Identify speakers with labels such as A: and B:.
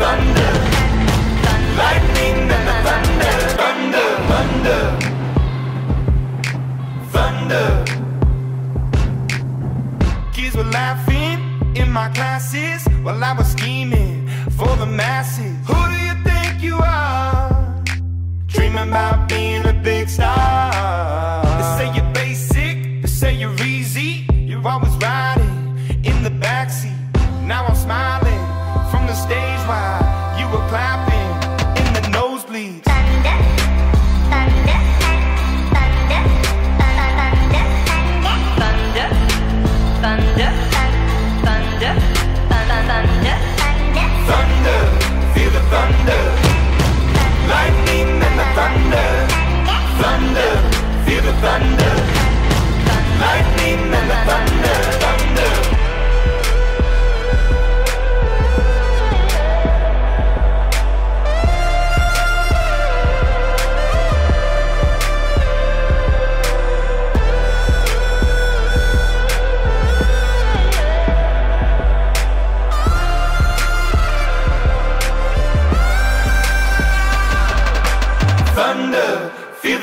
A: thunder.
B: Lightning and the thunder. Thunder, thunder. Kids were laughing in my classes while I was scheming for the masses. Who do you think you are? Dreaming about being a big star. They say you're basic, they say you're easy. You're always riding in the backseat. Now I'm smiling
A: thunder.